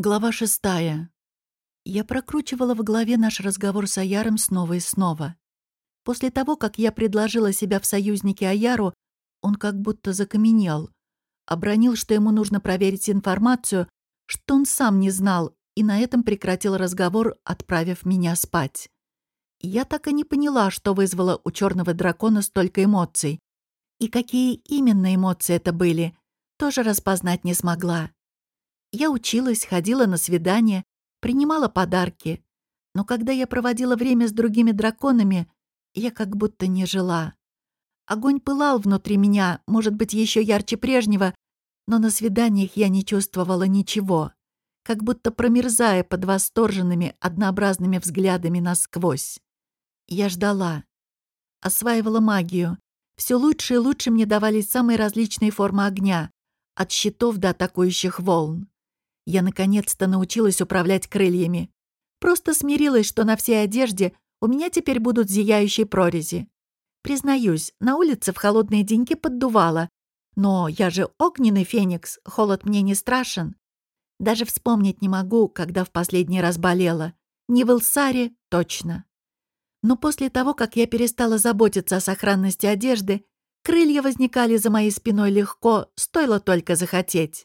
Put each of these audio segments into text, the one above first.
Глава шестая. Я прокручивала в голове наш разговор с Аяром снова и снова. После того, как я предложила себя в союзнике Аяру, он как будто закаменел. Обронил, что ему нужно проверить информацию, что он сам не знал, и на этом прекратил разговор, отправив меня спать. Я так и не поняла, что вызвало у черного дракона столько эмоций. И какие именно эмоции это были, тоже распознать не смогла. Я училась, ходила на свидания, принимала подарки. Но когда я проводила время с другими драконами, я как будто не жила. Огонь пылал внутри меня, может быть, еще ярче прежнего, но на свиданиях я не чувствовала ничего, как будто промерзая под восторженными, однообразными взглядами насквозь. Я ждала. Осваивала магию. Все лучше и лучше мне давались самые различные формы огня, от щитов до атакующих волн. Я наконец-то научилась управлять крыльями. Просто смирилась, что на всей одежде у меня теперь будут зияющие прорези. Признаюсь, на улице в холодные деньки поддувало. Но я же огненный феникс, холод мне не страшен. Даже вспомнить не могу, когда в последний раз болела. Не в Илсаре, точно. Но после того, как я перестала заботиться о сохранности одежды, крылья возникали за моей спиной легко, стоило только захотеть.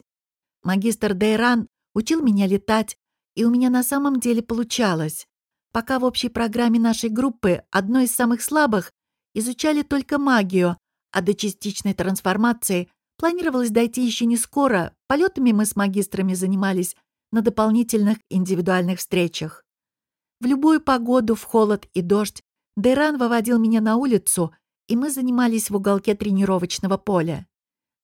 Магистр Дейран учил меня летать, и у меня на самом деле получалось. Пока в общей программе нашей группы, одной из самых слабых, изучали только магию, а до частичной трансформации планировалось дойти еще не скоро, полетами мы с магистрами занимались на дополнительных индивидуальных встречах. В любую погоду, в холод и дождь Дейран выводил меня на улицу, и мы занимались в уголке тренировочного поля.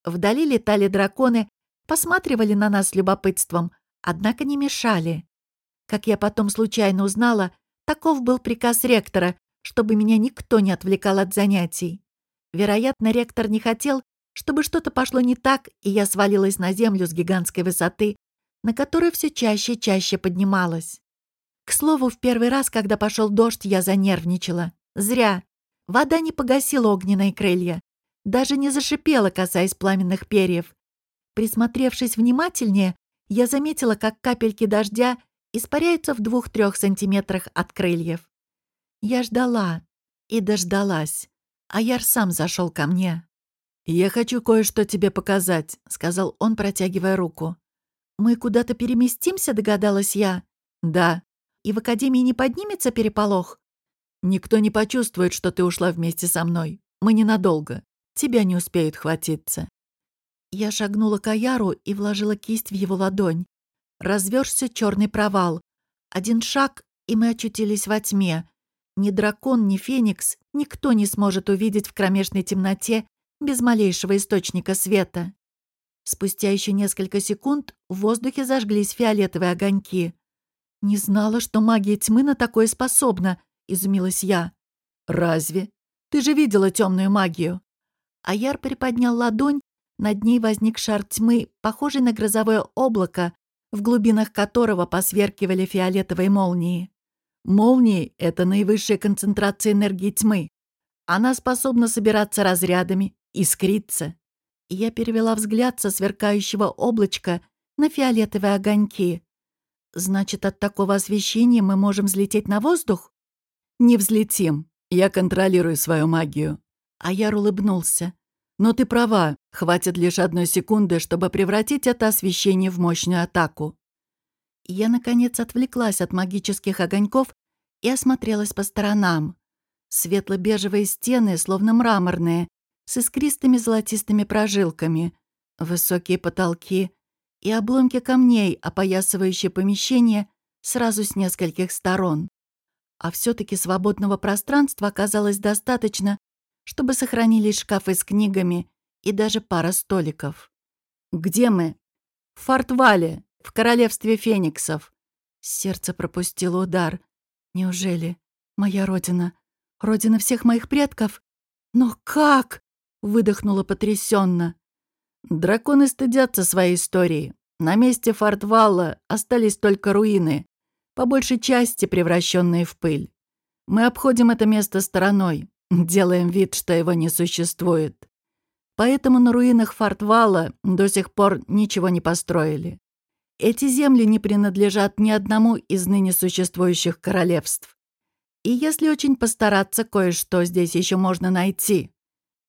Вдали летали драконы, посматривали на нас с любопытством, однако не мешали. Как я потом случайно узнала, таков был приказ ректора, чтобы меня никто не отвлекал от занятий. Вероятно, ректор не хотел, чтобы что-то пошло не так, и я свалилась на землю с гигантской высоты, на которой все чаще и чаще поднималась. К слову, в первый раз, когда пошел дождь, я занервничала. Зря. Вода не погасила огненные крылья. Даже не зашипела, касаясь пламенных перьев. Присмотревшись внимательнее, я заметила, как капельки дождя испаряются в двух-трех сантиметрах от крыльев. Я ждала и дождалась, а Яр сам зашел ко мне. «Я хочу кое-что тебе показать», — сказал он, протягивая руку. «Мы куда-то переместимся?» — догадалась я. «Да». «И в Академии не поднимется переполох?» «Никто не почувствует, что ты ушла вместе со мной. Мы ненадолго. Тебя не успеют хватиться». Я шагнула к Аяру и вложила кисть в его ладонь. Развершся черный провал. Один шаг, и мы очутились во тьме. Ни дракон, ни феникс никто не сможет увидеть в кромешной темноте без малейшего источника света. Спустя еще несколько секунд в воздухе зажглись фиолетовые огоньки. «Не знала, что магия тьмы на такое способна», — изумилась я. «Разве? Ты же видела темную магию». Аяр приподнял ладонь, над ней возник шар тьмы, похожий на грозовое облако, в глубинах которого посверкивали фиолетовые молнии. Молнии — это наивысшая концентрация энергии тьмы. Она способна собираться разрядами, искриться. я перевела взгляд со сверкающего облачка на фиолетовые огоньки. Значит, от такого освещения мы можем взлететь на воздух? Не взлетим. Я контролирую свою магию. А я улыбнулся. Но ты права, хватит лишь одной секунды, чтобы превратить это освещение в мощную атаку. Я, наконец, отвлеклась от магических огоньков и осмотрелась по сторонам. Светло-бежевые стены, словно мраморные, с искристыми золотистыми прожилками, высокие потолки и обломки камней, опоясывающие помещение сразу с нескольких сторон. А все таки свободного пространства оказалось достаточно, чтобы сохранились шкафы с книгами и даже пара столиков. «Где мы?» «В Фортвале, в королевстве фениксов». Сердце пропустило удар. «Неужели? Моя родина? Родина всех моих предков? Но как?» — выдохнула потрясенно. «Драконы стыдятся своей истории. На месте Фортвалла остались только руины, по большей части превращенные в пыль. Мы обходим это место стороной, Делаем вид, что его не существует. Поэтому на руинах Фортвала до сих пор ничего не построили. эти земли не принадлежат ни одному из ныне существующих королевств. И если очень постараться, кое-что здесь еще можно найти.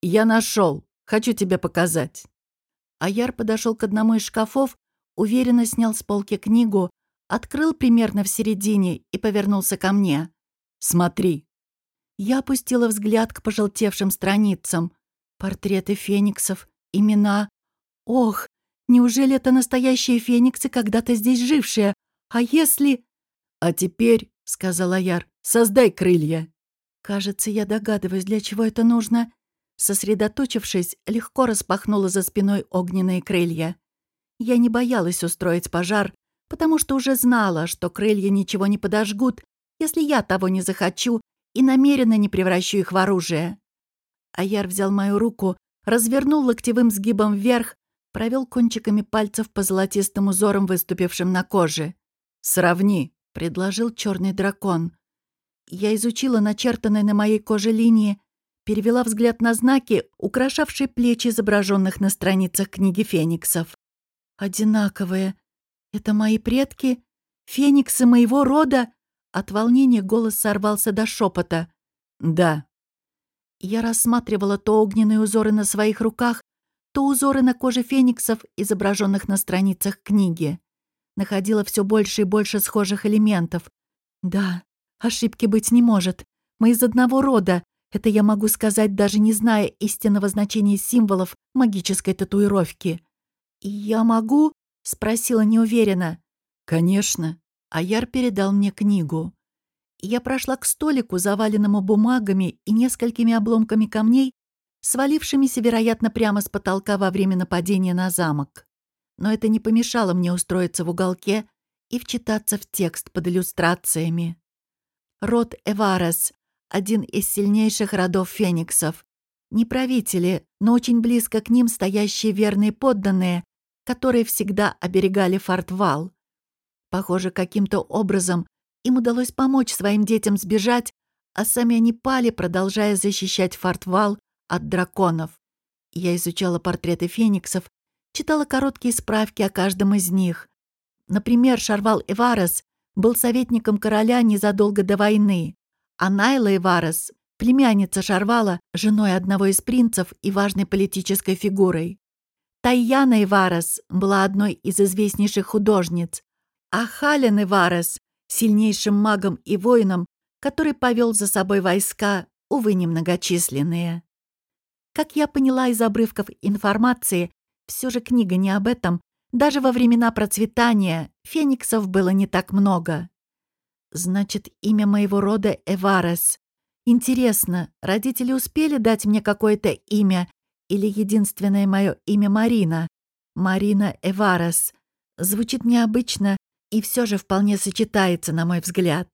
Я нашел. Хочу тебе показать. Аяр подошел к одному из шкафов, уверенно снял с полки книгу, открыл примерно в середине и повернулся ко мне. «Смотри». Я опустила взгляд к пожелтевшим страницам. Портреты фениксов, имена. Ох, неужели это настоящие фениксы, когда-то здесь жившие? А если... «А теперь», — сказала Яр, — «создай крылья». Кажется, я догадываюсь, для чего это нужно. Сосредоточившись, легко распахнула за спиной огненные крылья. Я не боялась устроить пожар, потому что уже знала, что крылья ничего не подожгут, если я того не захочу и намеренно не превращу их в оружие. Аяр взял мою руку, развернул локтевым сгибом вверх, провел кончиками пальцев по золотистым узорам, выступившим на коже. «Сравни», — предложил черный дракон. Я изучила начертанные на моей коже линии, перевела взгляд на знаки, украшавшие плечи изображенных на страницах книги фениксов. «Одинаковые. Это мои предки? Фениксы моего рода?» От волнения голос сорвался до шепота. «Да». Я рассматривала то огненные узоры на своих руках, то узоры на коже фениксов, изображенных на страницах книги. Находила все больше и больше схожих элементов. Да, ошибки быть не может. Мы из одного рода. Это я могу сказать, даже не зная истинного значения символов магической татуировки. «И я могу?» — спросила неуверенно. «Конечно», Аяр передал мне книгу. Я прошла к столику, заваленному бумагами и несколькими обломками камней, свалившимися, вероятно, прямо с потолка во время нападения на замок. Но это не помешало мне устроиться в уголке и вчитаться в текст под иллюстрациями. Род Эварес — один из сильнейших родов фениксов. Не правители, но очень близко к ним стоящие верные подданные, которые всегда оберегали Фортвал. Похоже, каким-то образом им удалось помочь своим детям сбежать, а сами они пали, продолжая защищать Фортвал от драконов. Я изучала портреты фениксов, читала короткие справки о каждом из них. Например, Шарвал Эварес был советником короля незадолго до войны, а Найла Эварес, племянница Шарвала, женой одного из принцев и важной политической фигурой. Тайяна Эварес была одной из известнейших художниц, а Хален Иварес, сильнейшим магом и воином, который повел за собой войска, увы, немногочисленные. Как я поняла из обрывков информации, все же книга не об этом. Даже во времена процветания фениксов было не так много. Значит, имя моего рода Эварес. Интересно, родители успели дать мне какое-то имя или единственное мое имя Марина? Марина Эварес. Звучит необычно и все же вполне сочетается, на мой взгляд.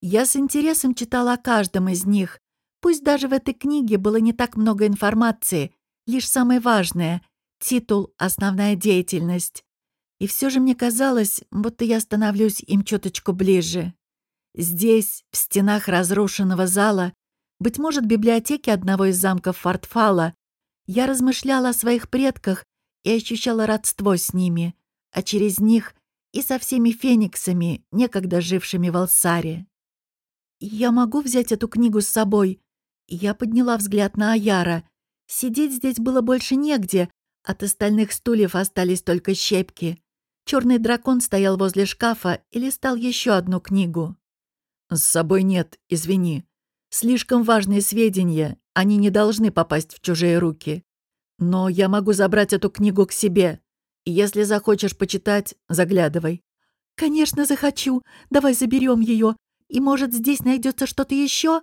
Я с интересом читала о каждом из них, пусть даже в этой книге было не так много информации, лишь самое важное — титул, основная деятельность. И все же мне казалось, будто я становлюсь им чуточку ближе. Здесь, в стенах разрушенного зала, быть может, библиотеки одного из замков Фортфала, я размышляла о своих предках и ощущала родство с ними, а через них и со всеми фениксами, некогда жившими в Алсаре. «Я могу взять эту книгу с собой?» Я подняла взгляд на Аяра. Сидеть здесь было больше негде, от остальных стульев остались только щепки. Черный дракон стоял возле шкафа и листал еще одну книгу. «С собой нет, извини. Слишком важные сведения, они не должны попасть в чужие руки. Но я могу забрать эту книгу к себе. Если захочешь почитать, заглядывай». «Конечно, захочу. Давай заберем ее. И, может, здесь найдется что-то еще?»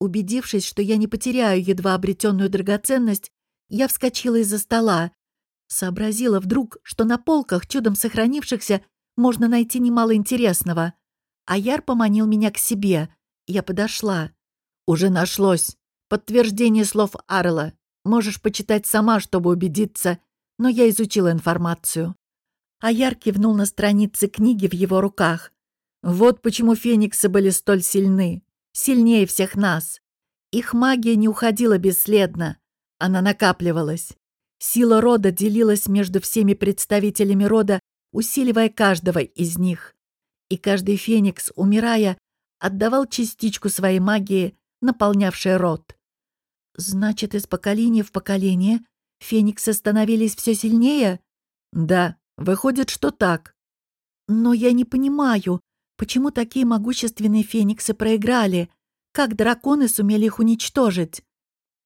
Убедившись, что я не потеряю едва обретенную драгоценность, я вскочила из-за стола. Сообразила вдруг, что на полках, чудом сохранившихся, можно найти немало интересного. Аяр поманил меня к себе. Я подошла. «Уже нашлось. Подтверждение слов Арла. Можешь почитать сама, чтобы убедиться, но я изучила информацию. Аяр кивнул на страницы книги в его руках. Вот почему фениксы были столь сильны. Сильнее всех нас. Их магия не уходила бесследно. Она накапливалась. Сила рода делилась между всеми представителями рода усиливая каждого из них. И каждый феникс, умирая, отдавал частичку своей магии, наполнявшей рот. Значит, из поколения в поколение фениксы становились все сильнее? Да, выходит, что так. Но я не понимаю, почему такие могущественные фениксы проиграли? Как драконы сумели их уничтожить?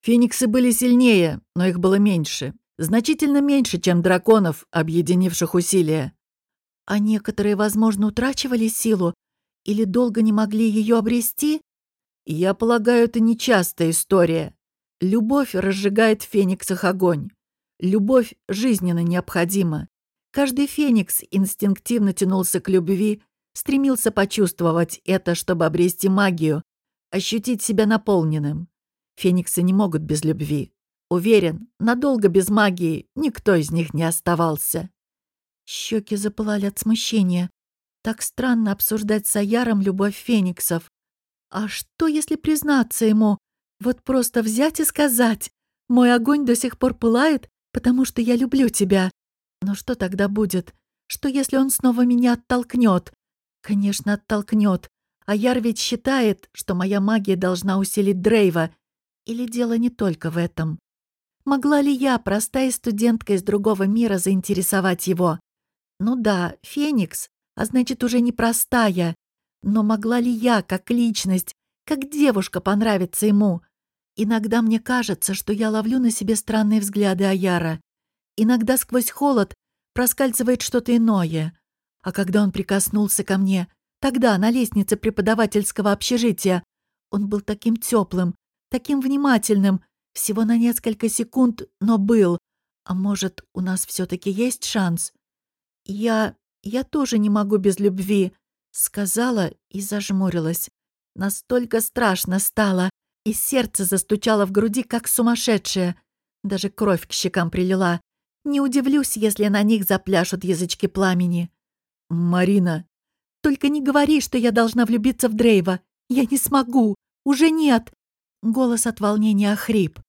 Фениксы были сильнее, но их было меньше. Значительно меньше, чем драконов, объединивших усилия. А некоторые, возможно, утрачивали силу или долго не могли ее обрести? Я полагаю, это нечастая история. Любовь разжигает в фениксах огонь. Любовь жизненно необходима. Каждый феникс инстинктивно тянулся к любви, стремился почувствовать это, чтобы обрести магию, ощутить себя наполненным. Фениксы не могут без любви. Уверен, надолго без магии никто из них не оставался. Щеки запылали от смущения. Так странно обсуждать с Аяром любовь фениксов. А что, если признаться ему? Вот просто взять и сказать. Мой огонь до сих пор пылает, потому что я люблю тебя. Но что тогда будет? Что, если он снова меня оттолкнет? Конечно, оттолкнет. А Яр ведь считает, что моя магия должна усилить Дрейва. Или дело не только в этом? Могла ли я, простая студентка из другого мира, заинтересовать его? Ну да, Феникс, а значит, уже не простая. Но могла ли я, как личность, как девушка, понравиться ему? Иногда мне кажется, что я ловлю на себе странные взгляды Аяра. Иногда сквозь холод проскальзывает что-то иное. А когда он прикоснулся ко мне, тогда, на лестнице преподавательского общежития, он был таким теплым, таким внимательным, всего на несколько секунд, но был. А может, у нас все-таки есть шанс? Я... я тоже не могу без любви, сказала и зажмурилась. Настолько страшно стало, и сердце застучало в груди, как сумасшедшее. Даже кровь к щекам прилила. Не удивлюсь, если на них запляшут язычки пламени. «Марина!» «Только не говори, что я должна влюбиться в Дрейва. Я не смогу. Уже нет!» Голос от волнения охрип.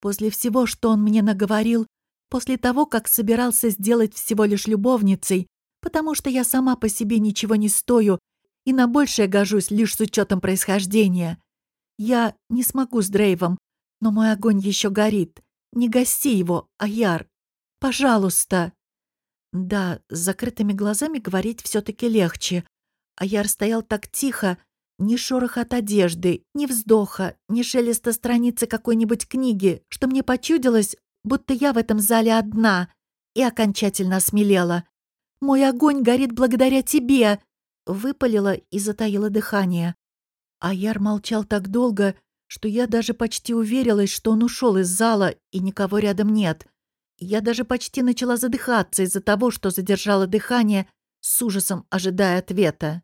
После всего, что он мне наговорил, после того, как собирался сделать всего лишь любовницей, потому что я сама по себе ничего не стою и на большее гожусь лишь с учетом происхождения. Я не смогу с Дрейвом, но мой огонь еще горит. Не гаси его, Аяр. Пожалуйста. Да, с закрытыми глазами говорить все-таки легче. Аяр стоял так тихо, ни шороха от одежды, ни вздоха, ни шелеста страницы какой-нибудь книги, что мне почудилось, будто я в этом зале одна, и окончательно осмелела. «Мой огонь горит благодаря тебе!» Выпалила и затаила дыхание. А Яр молчал так долго, что я даже почти уверилась, что он ушел из зала и никого рядом нет. Я даже почти начала задыхаться из-за того, что задержала дыхание, с ужасом ожидая ответа.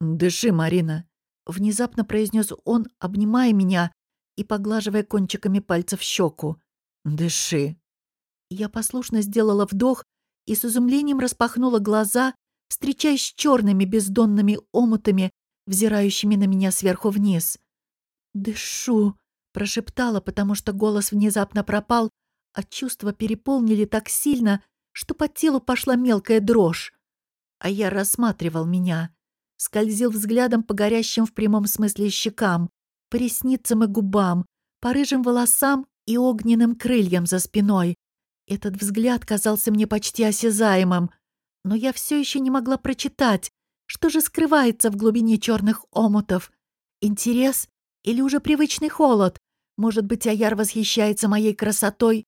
«Дыши, Марина», — внезапно произнес он, обнимая меня и поглаживая кончиками пальцев щеку. «Дыши». Я послушно сделала вдох и с изумлением распахнула глаза, встречаясь с черными бездонными омутами, взирающими на меня сверху вниз. «Дышу», — прошептала, потому что голос внезапно пропал, а чувства переполнили так сильно, что по телу пошла мелкая дрожь. А я рассматривал меня скользил взглядом по горящим в прямом смысле щекам, по ресницам и губам, по рыжим волосам и огненным крыльям за спиной. Этот взгляд казался мне почти осязаемым, но я все еще не могла прочитать, что же скрывается в глубине черных омутов. Интерес или уже привычный холод? Может быть, Аяр восхищается моей красотой,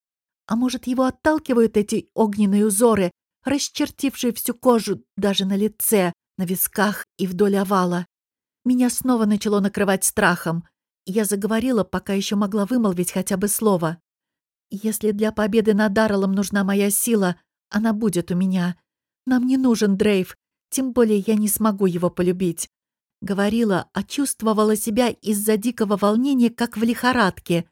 а может, его отталкивают эти огненные узоры, расчертившие всю кожу даже на лице, на висках и вдоль овала. Меня снова начало накрывать страхом. Я заговорила, пока еще могла вымолвить хотя бы слово. «Если для победы над Дарреллом нужна моя сила, она будет у меня. Нам не нужен Дрейв, тем более я не смогу его полюбить». Говорила, а чувствовала себя из-за дикого волнения, как в лихорадке.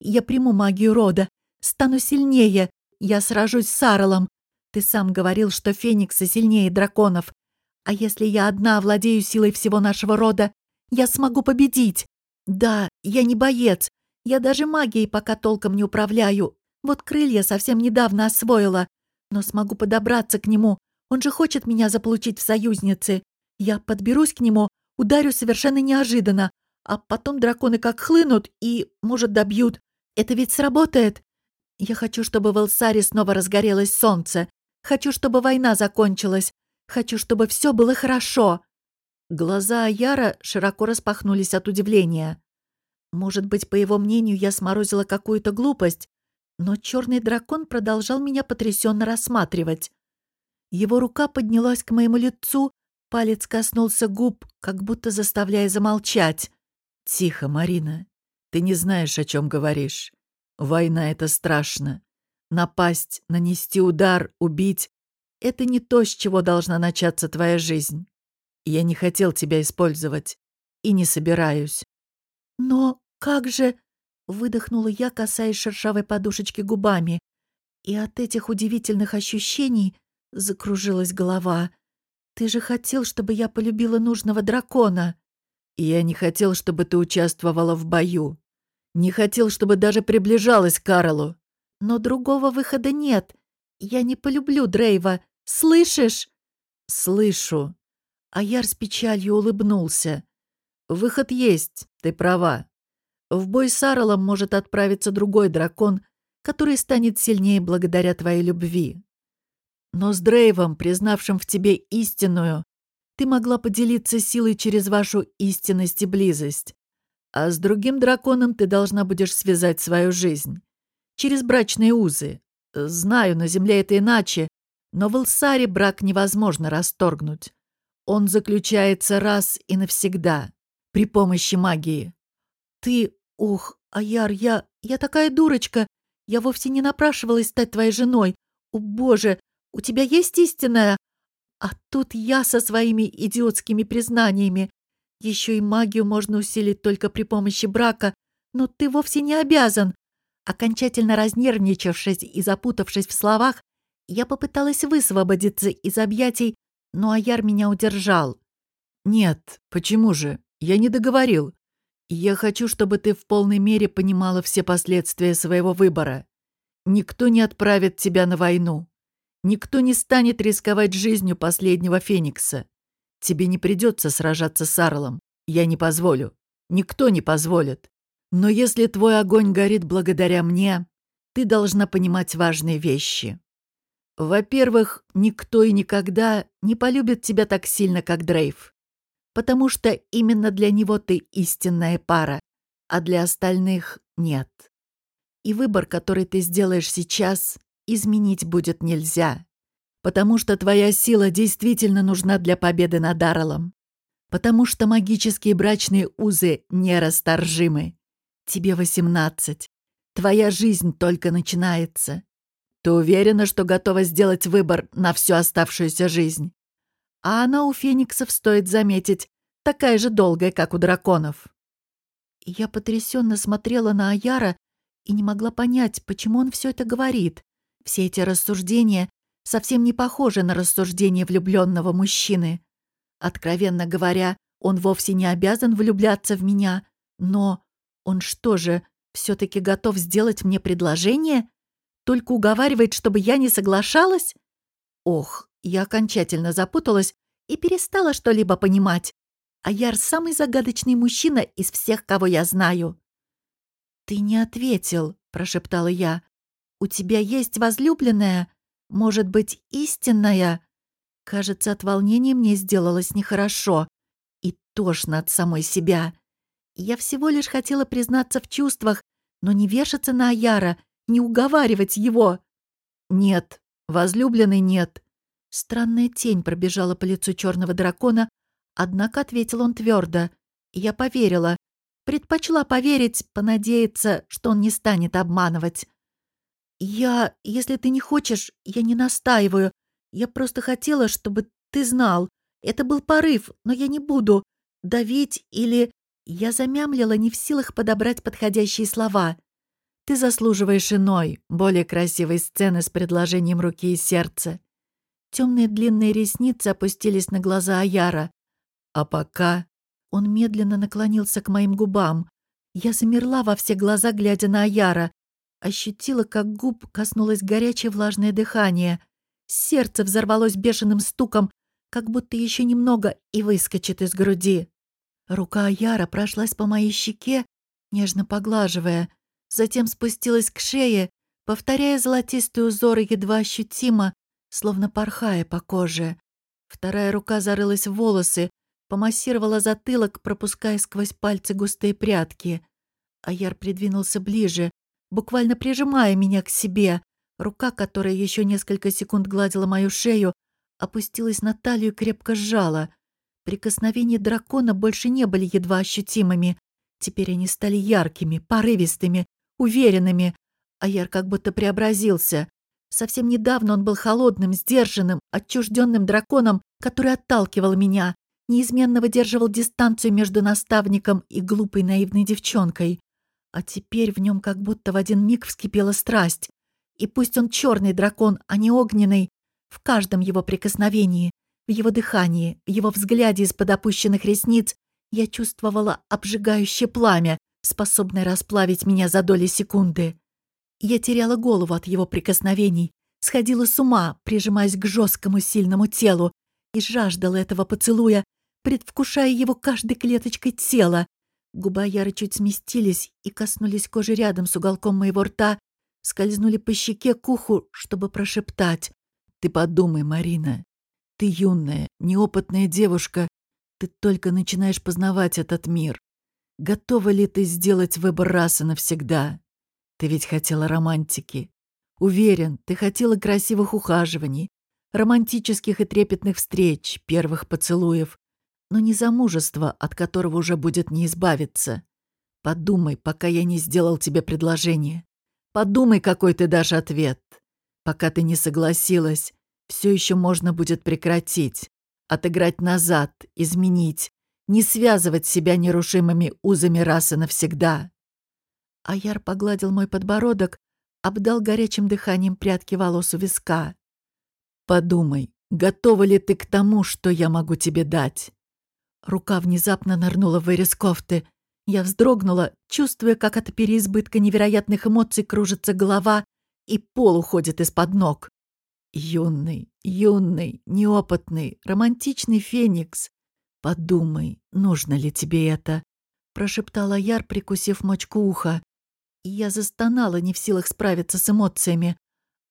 «Я приму магию рода, стану сильнее, я сражусь с Сарелом. Ты сам говорил, что фениксы сильнее драконов. А если я одна владею силой всего нашего рода, я смогу победить. Да, я не боец. Я даже магией пока толком не управляю. Вот крылья совсем недавно освоила. Но смогу подобраться к нему, Он же хочет меня заполучить в союзницы. Я подберусь к нему, ударю совершенно неожиданно, а потом драконы как хлынут и, может, добьют. Это ведь сработает. Я хочу, чтобы в Элсаре снова разгорелось солнце. Хочу, чтобы война закончилась. Хочу, чтобы все было хорошо». Глаза Аяра широко распахнулись от удивления. Может быть, по его мнению, я сморозила какую-то глупость, но черный дракон продолжал меня потрясенно рассматривать. Его рука поднялась к моему лицу, палец коснулся губ, как будто заставляя замолчать. «Тихо, Марина. Ты не знаешь, о чем говоришь. Война — это страшно. Напасть, нанести удар, убить — это не то, с чего должна начаться твоя жизнь. Я не хотел тебя использовать и не собираюсь. Но как же... Выдохнула я, касаясь шершавой подушечки губами. И от этих удивительных ощущений закружилась голова. «Ты же хотел, чтобы я полюбила нужного дракона!» «Я не хотел, чтобы ты участвовала в бою. Не хотел, чтобы даже приближалась к Карлу. Но другого выхода нет. Я не полюблю Дрейва. Слышишь?» «Слышу». Аяр с печалью улыбнулся. «Выход есть, ты права. В бой с Арлом может отправиться другой дракон, который станет сильнее благодаря твоей любви. Но с Дрейвом, признавшим в тебе истинную, ты могла поделиться силой через вашу истинность и близость. А с другим драконом ты должна будешь связать свою жизнь. Через брачные узы. Знаю, на Земле это иначе, но в Илсаре брак невозможно расторгнуть. Он заключается раз и навсегда, при помощи магии. Ты... Ух, Аяр, я... Я такая дурочка. Я вовсе не напрашивалась стать твоей женой. О, боже, у тебя есть истинная? А тут я со своими идиотскими признаниями. Еще и магию можно усилить только при помощи брака, но ты вовсе не обязан. Окончательно разнервничавшись и запутавшись в словах, я попыталась высвободиться из объятий, но Аяр меня удержал. «Нет, почему же? Я не договорил. Я хочу, чтобы ты в полной мере понимала все последствия своего выбора. Никто не отправит тебя на войну. Никто не станет рисковать жизнью последнего Феникса. Тебе не придется сражаться с Арлом. Я не позволю. Никто не позволит. Но если твой огонь горит благодаря мне, ты должна понимать важные вещи. Во-первых, никто и никогда не полюбит тебя так сильно, как Дрейв потому что именно для него ты истинная пара, а для остальных нет. И выбор, который ты сделаешь сейчас, изменить будет нельзя, потому что твоя сила действительно нужна для победы над Арлом, потому что магические брачные узы нерасторжимы. Тебе восемнадцать. Твоя жизнь только начинается. Ты уверена, что готова сделать выбор на всю оставшуюся жизнь? А она у фениксов, стоит заметить, такая же долгая, как у драконов. Я потрясенно смотрела на Аяра и не могла понять, почему он все это говорит. Все эти рассуждения совсем не похожи на рассуждения влюбленного мужчины. Откровенно говоря, он вовсе не обязан влюбляться в меня, но он что же, все-таки готов сделать мне предложение? Только уговаривает, чтобы я не соглашалась? Ох, я окончательно запуталась и перестала что-либо понимать. А Яр самый загадочный мужчина из всех, кого я знаю. «Ты не ответил», — прошептала я. «У тебя есть возлюбленная? Может быть, истинная?» Кажется, от волнения мне сделалось нехорошо и тошно от самой себя. Я всего лишь хотела признаться в чувствах, но не вешаться на Аяра, не уговаривать его. «Нет, возлюбленной нет». Странная тень пробежала по лицу черного дракона, однако ответил он твердо. Я поверила. Предпочла поверить, понадеяться, что он не станет обманывать. «Я... Если ты не хочешь, я не настаиваю. Я просто хотела, чтобы ты знал. Это был порыв, но я не буду давить или...» Я замямлила, не в силах подобрать подходящие слова. «Ты заслуживаешь иной, более красивой сцены с предложением руки и сердца». Темные длинные ресницы опустились на глаза Аяра. «А пока...» Он медленно наклонился к моим губам. Я замерла во все глаза, глядя на Аяра. Ощутила, как губ коснулось горячее влажное дыхание. Сердце взорвалось бешеным стуком, как будто еще немного и выскочит из груди. Рука Яра прошлась по моей щеке, нежно поглаживая, затем спустилась к шее, повторяя золотистые узоры едва ощутимо, словно порхая по коже. Вторая рука зарылась в волосы, помассировала затылок, пропуская сквозь пальцы густые прядки. Аяр придвинулся ближе, буквально прижимая меня к себе. Рука, которая еще несколько секунд гладила мою шею, опустилась на талию и крепко сжала. Прикосновения дракона больше не были едва ощутимыми. Теперь они стали яркими, порывистыми, уверенными. Аяр как будто преобразился. Совсем недавно он был холодным, сдержанным, отчужденным драконом, который отталкивал меня, неизменно выдерживал дистанцию между наставником и глупой наивной девчонкой. А теперь в нем как будто в один миг вскипела страсть. И пусть он черный дракон, а не огненный, в каждом его прикосновении, в его дыхании, в его взгляде из-под опущенных ресниц я чувствовала обжигающее пламя, способное расплавить меня за доли секунды. Я теряла голову от его прикосновений, сходила с ума, прижимаясь к жесткому сильному телу, и жаждала этого поцелуя, предвкушая его каждой клеточкой тела. Губа Яры чуть сместились и коснулись кожи рядом с уголком моего рта, скользнули по щеке к уху, чтобы прошептать. «Ты подумай, Марина, ты юная, неопытная девушка, ты только начинаешь познавать этот мир. Готова ли ты сделать выбор раз и навсегда? Ты ведь хотела романтики. Уверен, ты хотела красивых ухаживаний, романтических и трепетных встреч, первых поцелуев, но не замужества, от которого уже будет не избавиться. Подумай, пока я не сделал тебе предложение. Подумай, какой ты дашь ответ. Пока ты не согласилась, все еще можно будет прекратить, отыграть назад, изменить, не связывать себя нерушимыми узами расы навсегда. Аяр погладил мой подбородок, обдал горячим дыханием прядки волос у виска. «Подумай, готова ли ты к тому, что я могу тебе дать?» Рука внезапно нырнула в вырез кофты. Я вздрогнула, чувствуя, как от переизбытка невероятных эмоций кружится голова и пол уходит из-под ног. Юный, юный, неопытный, романтичный феникс. Подумай, нужно ли тебе это? Прошептала Яр, прикусив мочку уха и я застонала, не в силах справиться с эмоциями.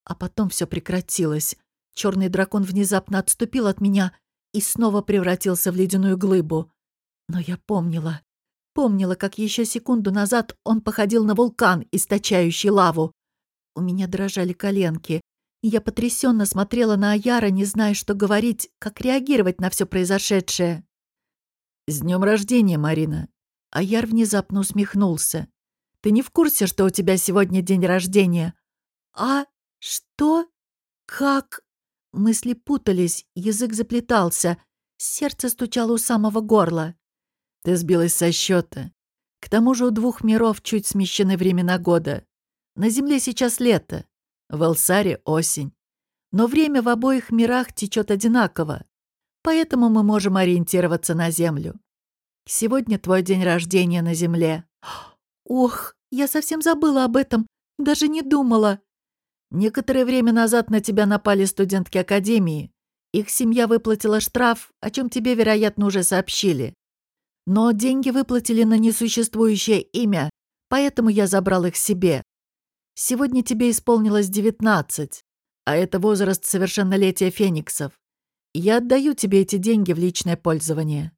А потом все прекратилось. Черный дракон внезапно отступил от меня и снова превратился в ледяную глыбу. Но я помнила. Помнила, как еще секунду назад он походил на вулкан, источающий лаву. У меня дрожали коленки. Я потрясенно смотрела на Аяра, не зная, что говорить, как реагировать на все произошедшее. «С днем рождения, Марина!» Аяр внезапно усмехнулся. Ты не в курсе, что у тебя сегодня день рождения?» «А? Что? Как?» Мысли путались, язык заплетался, сердце стучало у самого горла. «Ты сбилась со счета. К тому же у двух миров чуть смещены времена года. На Земле сейчас лето, в Элсаре осень. Но время в обоих мирах течет одинаково, поэтому мы можем ориентироваться на Землю. Сегодня твой день рождения на Земле. Ох, я совсем забыла об этом, даже не думала. Некоторое время назад на тебя напали студентки Академии. Их семья выплатила штраф, о чем тебе, вероятно, уже сообщили. Но деньги выплатили на несуществующее имя, поэтому я забрал их себе. Сегодня тебе исполнилось девятнадцать, а это возраст совершеннолетия фениксов. Я отдаю тебе эти деньги в личное пользование».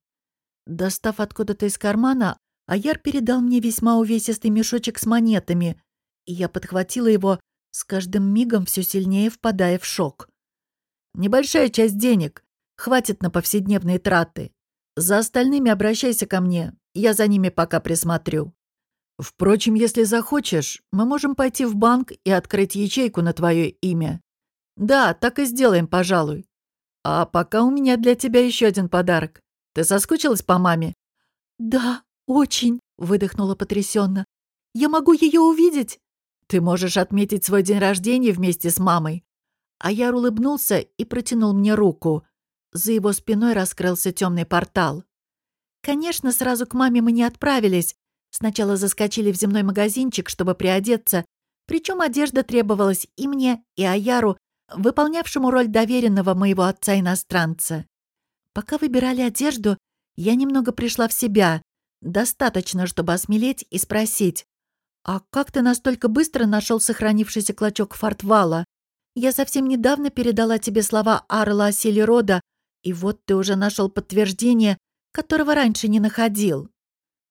Достав откуда-то из кармана, Аяр передал мне весьма увесистый мешочек с монетами, и я подхватила его, с каждым мигом все сильнее впадая в шок. «Небольшая часть денег. Хватит на повседневные траты. За остальными обращайся ко мне, я за ними пока присмотрю. Впрочем, если захочешь, мы можем пойти в банк и открыть ячейку на твое имя. Да, так и сделаем, пожалуй. А пока у меня для тебя еще один подарок. Ты соскучилась по маме?» «Да», «Очень», — выдохнула потрясенно. «Я могу ее увидеть?» «Ты можешь отметить свой день рождения вместе с мамой». Аяр улыбнулся и протянул мне руку. За его спиной раскрылся темный портал. Конечно, сразу к маме мы не отправились. Сначала заскочили в земной магазинчик, чтобы приодеться. Причем одежда требовалась и мне, и Аяру, выполнявшему роль доверенного моего отца-иностранца. Пока выбирали одежду, я немного пришла в себя. Достаточно, чтобы осмелеть и спросить, «А как ты настолько быстро нашел сохранившийся клочок фортвала? Я совсем недавно передала тебе слова Арла о силе рода, и вот ты уже нашел подтверждение, которого раньше не находил».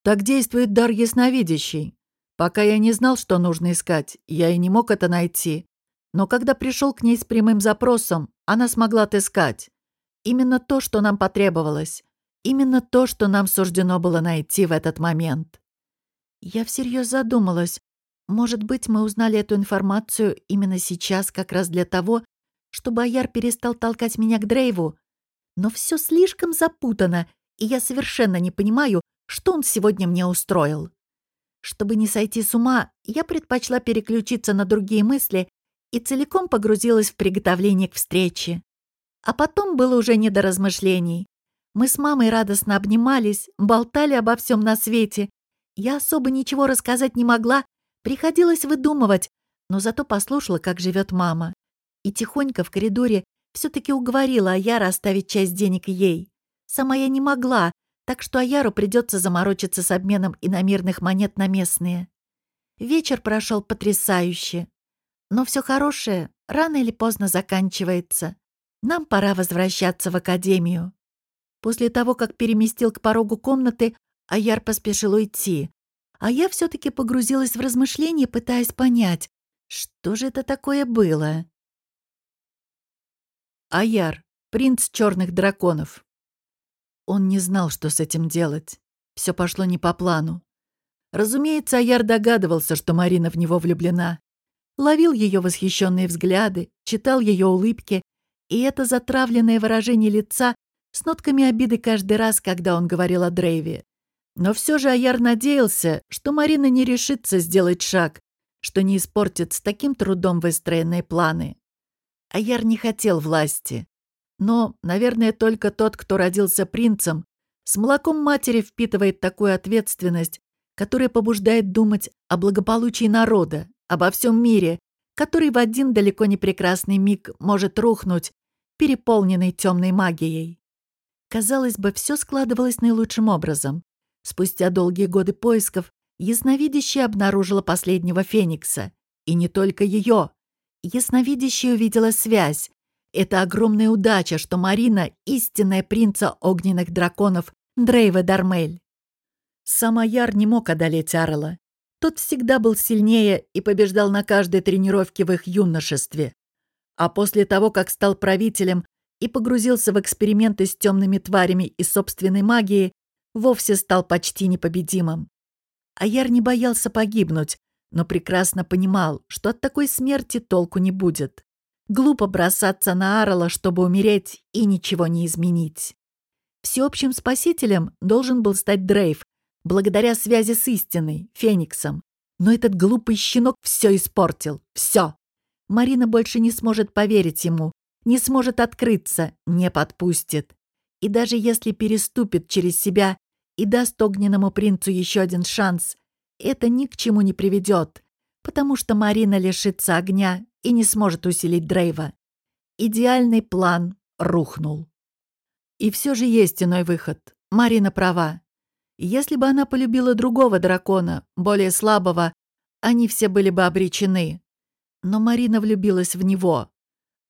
«Так действует дар ясновидящий. Пока я не знал, что нужно искать, я и не мог это найти. Но когда пришел к ней с прямым запросом, она смогла отыскать. Именно то, что нам потребовалось. Именно то, что нам суждено было найти в этот момент. Я всерьез задумалась. Может быть, мы узнали эту информацию именно сейчас как раз для того, чтобы Аяр перестал толкать меня к Дрейву. Но все слишком запутано, и я совершенно не понимаю, что он сегодня мне устроил. Чтобы не сойти с ума, я предпочла переключиться на другие мысли и целиком погрузилась в приготовление к встрече. А потом было уже не до размышлений. Мы с мамой радостно обнимались, болтали обо всем на свете. Я особо ничего рассказать не могла, приходилось выдумывать, но зато послушала, как живет мама. И тихонько в коридоре все-таки уговорила Аяра оставить часть денег ей. Сама я не могла, так что Аяру придется заморочиться с обменом иномирных монет на местные. Вечер прошел потрясающе. Но все хорошее рано или поздно заканчивается. Нам пора возвращаться в академию. После того, как переместил к порогу комнаты, Аяр поспешил уйти. А я все-таки погрузилась в размышления, пытаясь понять, что же это такое было. Аяр, принц черных драконов. Он не знал, что с этим делать. Все пошло не по плану. Разумеется, Аяр догадывался, что Марина в него влюблена ловил ее восхищенные взгляды, читал ее улыбки, и это затравленное выражение лица с нотками обиды каждый раз, когда он говорил о Дрейве. Но все же Аяр надеялся, что Марина не решится сделать шаг, что не испортит с таким трудом выстроенные планы. Аяр не хотел власти. Но, наверное, только тот, кто родился принцем, с молоком матери впитывает такую ответственность, которая побуждает думать о благополучии народа, обо всем мире, который в один далеко не прекрасный миг может рухнуть, переполненный темной магией. Казалось бы, все складывалось наилучшим образом. Спустя долгие годы поисков ясновидящая обнаружила последнего Феникса. И не только ее. Ясновидящая увидела связь. Это огромная удача, что Марина — истинная принца огненных драконов Дрейва Дармель. Сам Аяр не мог одолеть Арла. Тот всегда был сильнее и побеждал на каждой тренировке в их юношестве. А после того, как стал правителем и погрузился в эксперименты с темными тварями и собственной магией, вовсе стал почти непобедимым. Аяр не боялся погибнуть, но прекрасно понимал, что от такой смерти толку не будет. Глупо бросаться на Арала, чтобы умереть и ничего не изменить. Всеобщим спасителем должен был стать Дрейв, благодаря связи с истиной, Фениксом. Но этот глупый щенок все испортил. Все. Марина больше не сможет поверить ему, не сможет открыться, не подпустит. И даже если переступит через себя и даст огненному принцу еще один шанс, это ни к чему не приведет, потому что Марина лишится огня и не сможет усилить Дрейва. Идеальный план рухнул. И все же есть иной выход. Марина права. Если бы она полюбила другого дракона, более слабого, они все были бы обречены. Но Марина влюбилась в него.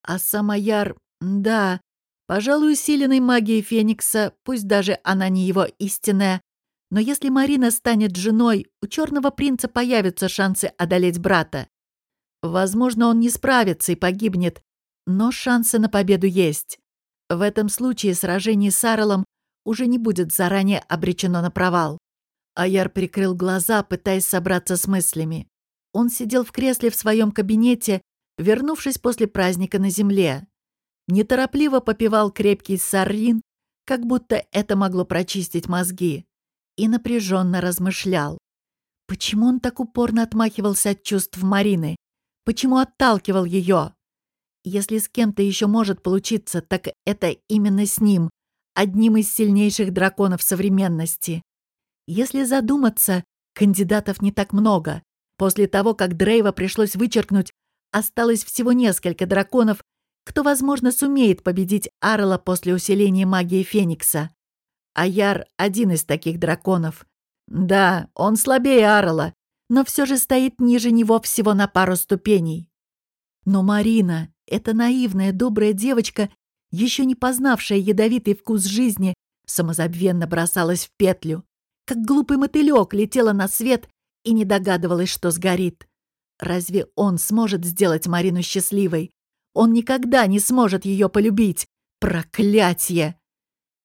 А сама Яр, да, пожалуй, усиленной магией Феникса, пусть даже она не его истинная, но если Марина станет женой, у Черного принца появятся шансы одолеть брата. Возможно, он не справится и погибнет, но шансы на победу есть. В этом случае сражение с Арлом уже не будет заранее обречено на провал. Аяр прикрыл глаза, пытаясь собраться с мыслями. Он сидел в кресле в своем кабинете, вернувшись после праздника на земле. Неторопливо попивал крепкий саррин, как будто это могло прочистить мозги, и напряженно размышлял. Почему он так упорно отмахивался от чувств Марины? Почему отталкивал ее? Если с кем-то еще может получиться, так это именно с ним, одним из сильнейших драконов современности. Если задуматься, кандидатов не так много. После того, как Дрейва пришлось вычеркнуть, осталось всего несколько драконов, кто, возможно, сумеет победить Арла после усиления магии Феникса. Аяр — один из таких драконов. Да, он слабее Арла, но все же стоит ниже него всего на пару ступеней. Но Марина, эта наивная, добрая девочка, еще не познавшая ядовитый вкус жизни, самозабвенно бросалась в петлю. Как глупый мотылек летела на свет и не догадывалась, что сгорит. Разве он сможет сделать Марину счастливой? Он никогда не сможет ее полюбить. Проклятье!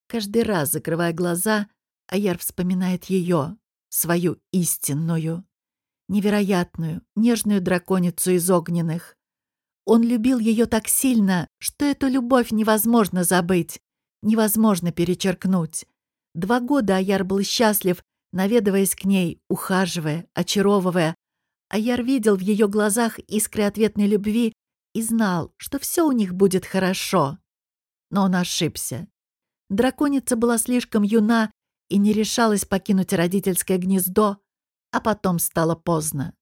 Каждый раз, закрывая глаза, Аяр вспоминает ее, свою истинную, невероятную, нежную драконицу из огненных. Он любил ее так сильно, что эту любовь невозможно забыть, невозможно перечеркнуть. Два года Аяр был счастлив, наведываясь к ней, ухаживая, очаровывая. Аяр видел в ее глазах искры ответной любви и знал, что все у них будет хорошо. Но он ошибся. Драконица была слишком юна и не решалась покинуть родительское гнездо, а потом стало поздно.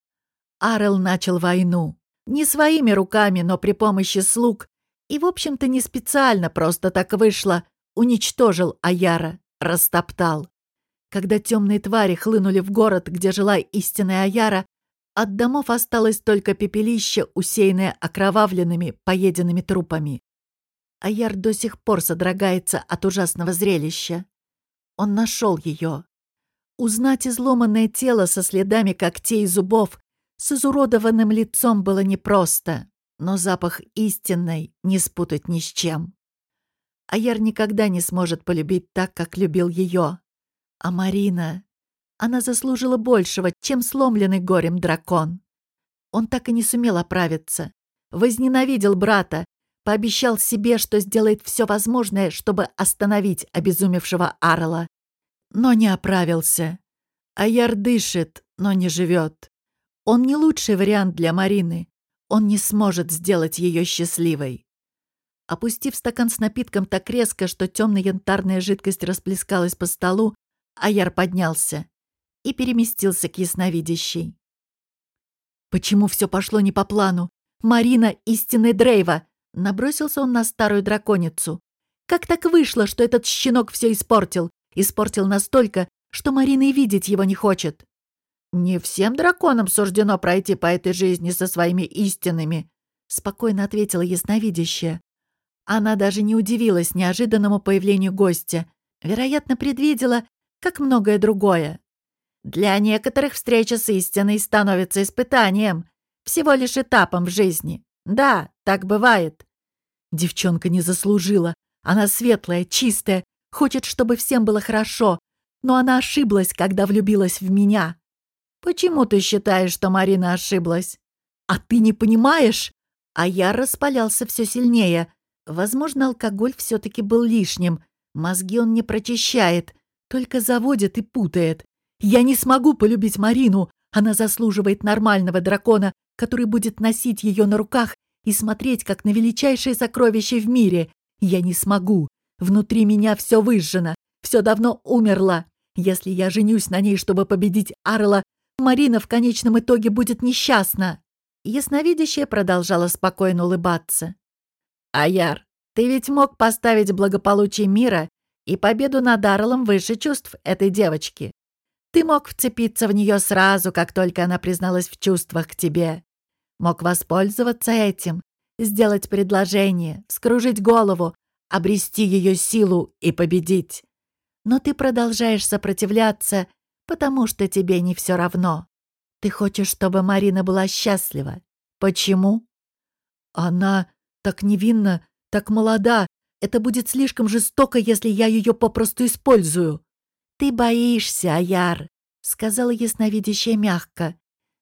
Арел начал войну. Не своими руками, но при помощи слуг. И, в общем-то, не специально, просто так вышло. Уничтожил Аяра, растоптал. Когда темные твари хлынули в город, где жила истинная Аяра, от домов осталось только пепелище, усеянное окровавленными, поеденными трупами. Аяр до сих пор содрогается от ужасного зрелища. Он нашел ее. Узнать изломанное тело со следами когтей и зубов, с изуродованным лицом было непросто, но запах истинной не спутать ни с чем. Аяр никогда не сможет полюбить так, как любил ее. А Марина... Она заслужила большего, чем сломленный горем дракон. Он так и не сумел оправиться. Возненавидел брата, пообещал себе, что сделает все возможное, чтобы остановить обезумевшего Арла. Но не оправился. Аяр дышит, но не живет. Он не лучший вариант для Марины. Он не сможет сделать ее счастливой. Опустив стакан с напитком так резко, что темно-янтарная жидкость расплескалась по столу, Аяр поднялся и переместился к ясновидящей. «Почему все пошло не по плану? Марина — истинный Дрейва!» Набросился он на старую драконицу. «Как так вышло, что этот щенок все испортил? Испортил настолько, что Марина и видеть его не хочет. «Не всем драконам суждено пройти по этой жизни со своими истинными», — спокойно ответила ясновидящая. Она даже не удивилась неожиданному появлению гостя. Вероятно, предвидела, как многое другое. «Для некоторых встреча с истиной становится испытанием, всего лишь этапом в жизни. Да, так бывает». Девчонка не заслужила. Она светлая, чистая, хочет, чтобы всем было хорошо. Но она ошиблась, когда влюбилась в меня. «Почему ты считаешь, что Марина ошиблась?» «А ты не понимаешь?» А я распалялся все сильнее. Возможно, алкоголь все-таки был лишним. Мозги он не прочищает, только заводит и путает. Я не смогу полюбить Марину. Она заслуживает нормального дракона, который будет носить ее на руках и смотреть, как на величайшее сокровище в мире. Я не смогу. Внутри меня все выжжено, все давно умерло. Если я женюсь на ней, чтобы победить Арла, Марина в конечном итоге будет несчастна. Ясновидящая продолжала спокойно улыбаться. «Аяр, ты ведь мог поставить благополучие мира и победу над Арлом выше чувств этой девочки. Ты мог вцепиться в нее сразу, как только она призналась в чувствах к тебе. Мог воспользоваться этим, сделать предложение, скружить голову, обрести ее силу и победить. Но ты продолжаешь сопротивляться потому что тебе не все равно. Ты хочешь, чтобы Марина была счастлива. Почему? Она так невинна, так молода. Это будет слишком жестоко, если я ее попросту использую. Ты боишься, Аяр, сказала ясновидящая мягко.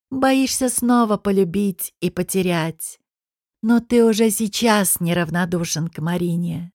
Боишься снова полюбить и потерять. Но ты уже сейчас неравнодушен к Марине.